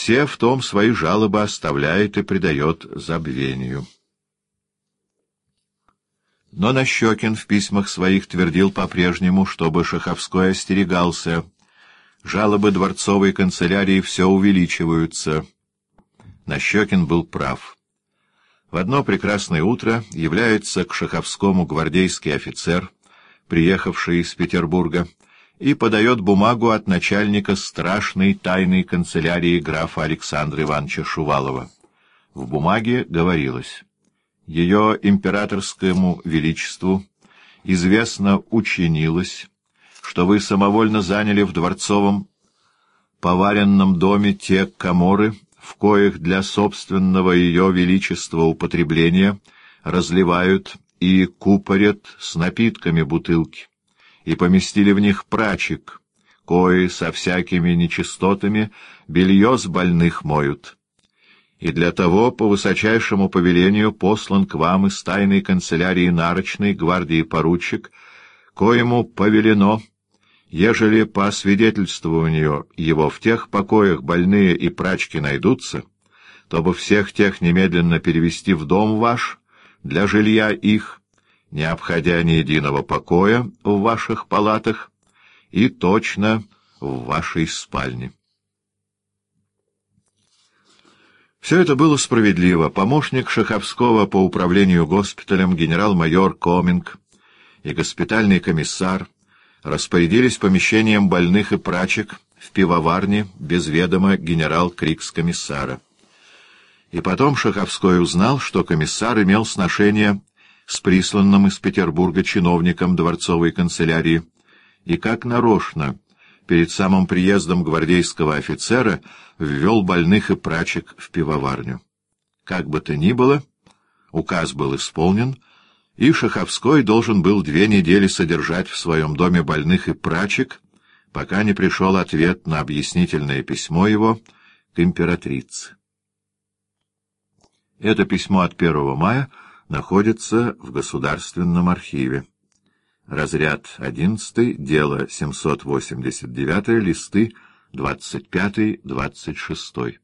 все в том свои жалобы оставляет и предает забвению. Но Нащекин в письмах своих твердил по-прежнему, чтобы Шаховской остерегался. Жалобы дворцовой канцелярии все увеличиваются. Нащекин был прав. В одно прекрасное утро является к Шаховскому гвардейский офицер, приехавший из Петербурга, и подает бумагу от начальника страшной тайной канцелярии графа Александра Ивановича Шувалова. В бумаге говорилось ее императорскому величеству известно учинилось, что вы самовольно заняли в дворцовом поваренном доме те коморы, в коих для собственного ее величества употребления разливают и купорят с напитками бутылки, и поместили в них прачек, кои со всякими нечистотами белье с больных моют. И для того по высочайшему повелению послан к вам из тайной канцелярии нарочной гвардии поручик, коему повелено, ежели по свидетельствованию его в тех покоях больные и прачки найдутся, то бы всех тех немедленно перевести в дом ваш для жилья их, не обходя ни единого покоя в ваших палатах и точно в вашей спальне. Все это было справедливо. Помощник Шаховского по управлению госпиталем генерал-майор Коминг и госпитальный комиссар распорядились помещением больных и прачек в пивоварне без ведома генерал-крикс-комиссара. И потом Шаховской узнал, что комиссар имел сношение с присланным из Петербурга чиновником дворцовой канцелярии, и как нарочно перед самым приездом гвардейского офицера ввел больных и прачек в пивоварню. Как бы то ни было, указ был исполнен, и Шаховской должен был две недели содержать в своем доме больных и прачек, пока не пришел ответ на объяснительное письмо его к императрице. Это письмо от 1 мая находится в Государственном архиве. Разряд 11, дело 789, листы 25-26.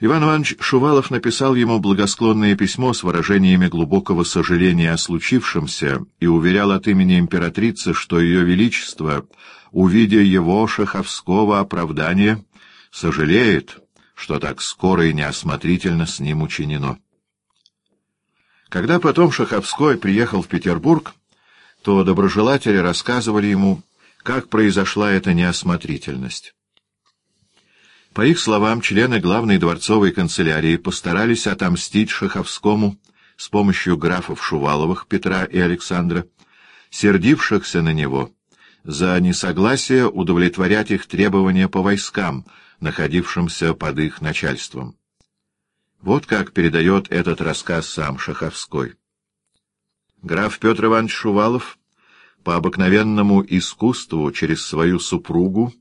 Иван Иванович Шувалов написал ему благосклонное письмо с выражениями глубокого сожаления о случившемся и уверял от имени императрицы, что ее величество, увидя его шаховского оправдания, сожалеет, что так скоро и неосмотрительно с ним учинено. Когда потом Шаховской приехал в Петербург, то доброжелатели рассказывали ему, как произошла эта неосмотрительность. По их словам, члены главной дворцовой канцелярии постарались отомстить Шаховскому с помощью графов Шуваловых Петра и Александра, сердившихся на него за несогласие удовлетворять их требования по войскам, находившимся под их начальством. Вот как передает этот рассказ сам Шаховской. Граф Петр Иванович Шувалов по обыкновенному искусству через свою супругу,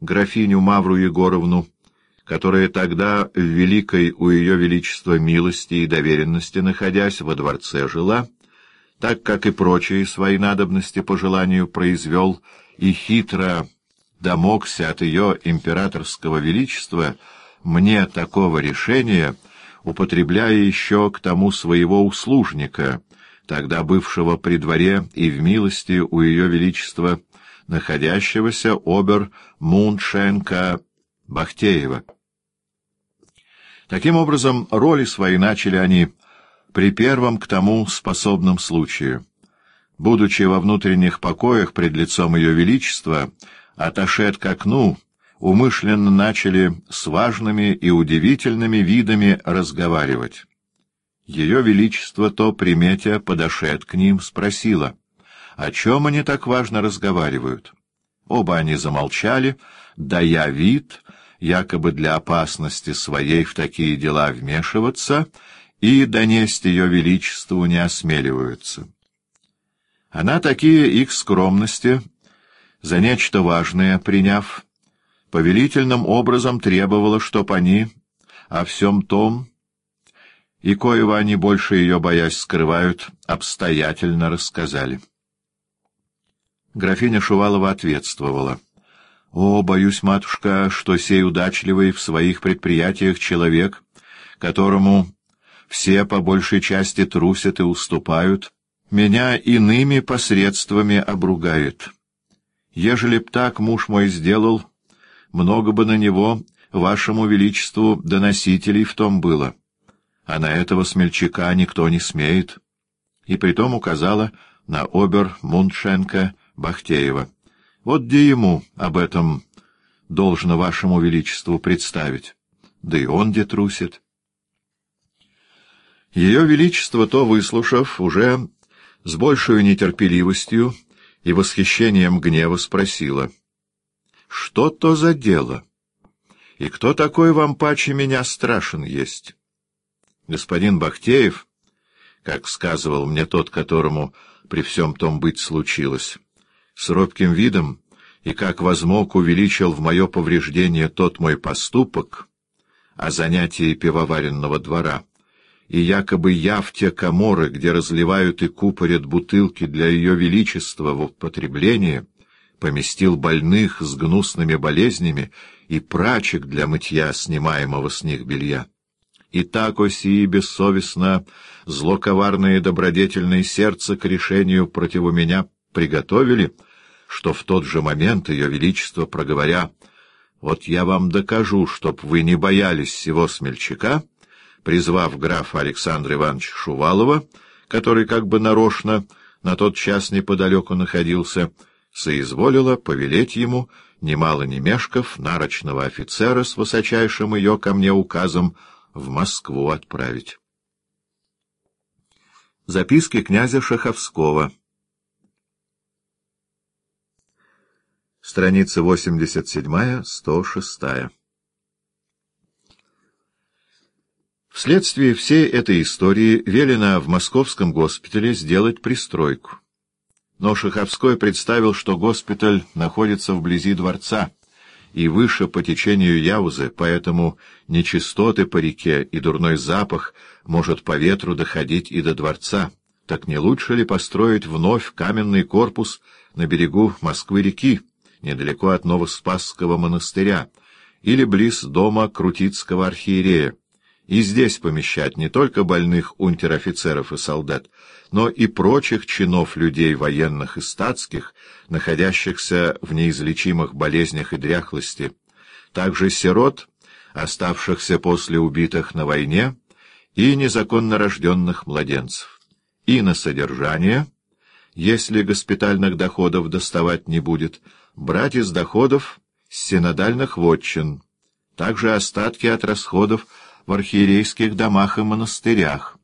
графиню Мавру Егоровну, которая тогда в великой у ее величества милости и доверенности, находясь во дворце, жила, так как и прочие свои надобности по желанию произвел и хитро домогся от ее императорского величества, мне такого решения — употребляя еще к тому своего услужника, тогда бывшего при дворе и в милости у ее величества, находящегося обер Муншенка Бахтеева. Таким образом, роли свои начали они при первом к тому способном случае. Будучи во внутренних покоях пред лицом ее величества, отошед к окну, умышленно начали с важными и удивительными видами разговаривать. Ее Величество, то приметя, подошед к ним, спросила, о чем они так важно разговаривают. Оба они замолчали, дая вид, якобы для опасности своей в такие дела вмешиваться, и донести ее Величеству не осмеливаются. Она такие их скромности, за нечто важное приняв, повелительным образом требовала, чтоб они о всем том, и коего они больше ее боясь скрывают, обстоятельно рассказали. Графиня Шувалова ответствовала. О, боюсь, матушка, что сей удачливый в своих предприятиях человек, которому все по большей части трусят и уступают, меня иными посредствами обругает. Ежели б так муж мой сделал, много бы на него, вашему величеству, доносителей в том было, а на этого смельчака никто не смеет. И притом указала на обер Мундшенка Бахтеева. Вот где ему об этом должно вашему величеству представить. Да и он где трусит. Ее величество, то выслушав, уже с большей нетерпеливостью и восхищением гнева спросила. — Что то за дело? И кто такой вам паче меня страшен есть? Господин Бахтеев, как сказывал мне тот, которому при всем том быть случилось, с робким видом и как возмог увеличил в мое повреждение тот мой поступок о занятии пивоваренного двора, и якобы я в те коморы, где разливают и купорят бутылки для ее величества в употреблении, поместил больных с гнусными болезнями и прачек для мытья снимаемого с них белья. И так оси бессовестно злоковарное добродетельное сердце к решению против меня приготовили, что в тот же момент ее величество, проговоря «Вот я вам докажу, чтоб вы не боялись всего смельчака», призвав графа Александра Ивановича Шувалова, который как бы нарочно на тот час неподалеку находился, соизволила повелеть ему, немало не мешков, нарочного офицера с высочайшим ее ко мне указом в Москву отправить. Записки князя Шаховского Страница 87-106 Вследствие всей этой истории велено в московском госпитале сделать пристройку. Но Шаховской представил, что госпиталь находится вблизи дворца и выше по течению Яузы, поэтому нечистоты по реке и дурной запах может по ветру доходить и до дворца. Так не лучше ли построить вновь каменный корпус на берегу Москвы-реки, недалеко от Новоспасского монастыря, или близ дома Крутицкого архиерея? И здесь помещать не только больных унтер-офицеров и солдат, но и прочих чинов людей военных и статских, находящихся в неизлечимых болезнях и дряхлости, также сирот, оставшихся после убитых на войне, и незаконно рожденных младенцев, и на содержание, если госпитальных доходов доставать не будет, брать из доходов синодальных вотчин, также остатки от расходов в архиерейских домах и монастырях,